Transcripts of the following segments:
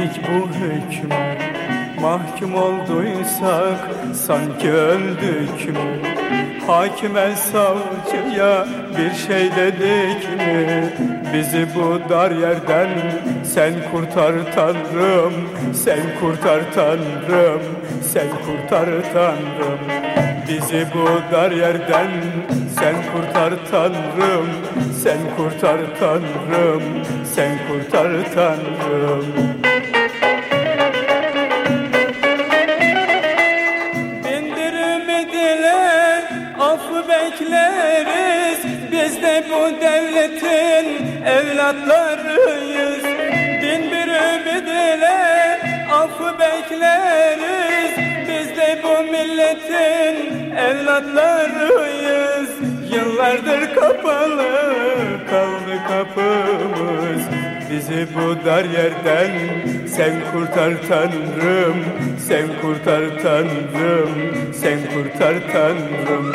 Giydik bu hükmü. Mahkum olduysak sanki öldük mü? Hakime savcıya bir şey dedik mi? Bizi bu dar yerden sen kurtar Tanrım Sen kurtar Tanrım Sen kurtar Tanrım Bizi bu dar yerden sen kurtar Tanrım Sen kurtar Tanrım Sen kurtar Tanrım. Bindirimi dile affı bekleriz. Biz de bu devletin evlatlarıyız. Bindirimi dile affı bekleriz milletin evlatlarıyız. Yıllardır kapalı kaldı kapımız. Bizi bu dar yerden sen kurtar Tanrım Sen kurtar Tanrım Sen kurtar Tanrım.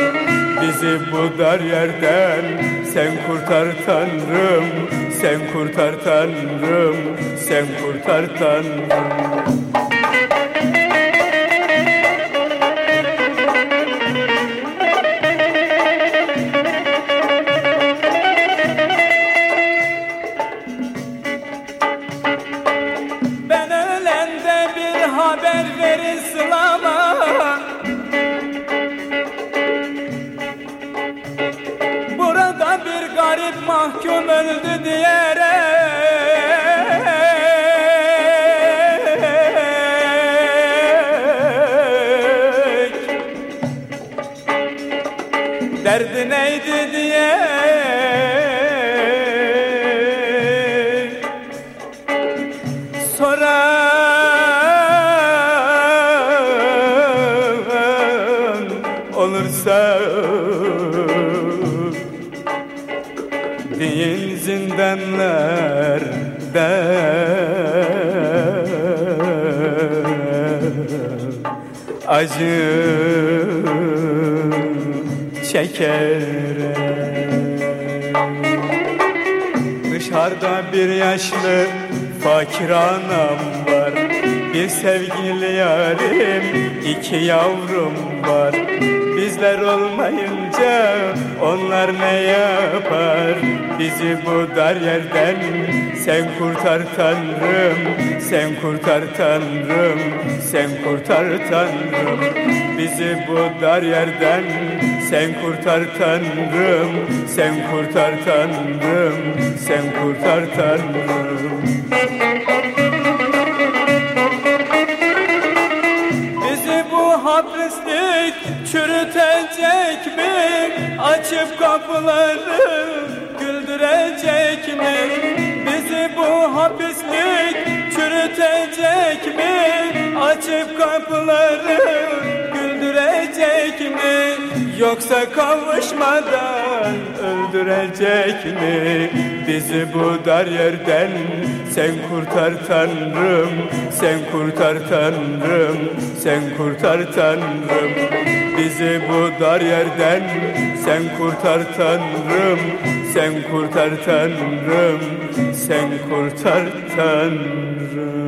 Bizi bu dar yerden sen kurtar Tanrım Sen kurtar Tanrım Sen kurtar Tanrım Burada bir garip mahkum öldü diyerek. Derdi neydi olursa Değil zindanlarda Acı çekerek Dışarıda bir yaşlı fakir anam var Bir sevgili yarim, iki yavrum var. Bizler olmayınca onlar ne yapar? Bizi bu dar yerden sen kurtar Tanrım Sen kurtar Tanrım, sen kurtar Tanrım. Bizi bu dar yerden sen kurtar Tanrım Sen kurtar Tanrım Sen kurtar Tanrım bu hapislik çürütecek mi? Açıp kapıları güldürecek mi? Bizi bu hapislik çürütecek mi? Açıp kapıları güldürecek mi? Yoksa kavuşmadan öldürecek mi? Bizi bu dar yerden. Sen kurtar Tanrım Sen kurtar Tanrım Sen kurtar Tanrım. Bizi bu dar yerden. Sen kurtar Tanrım Sen kurtar Tanrım Sen kurtar Tanrım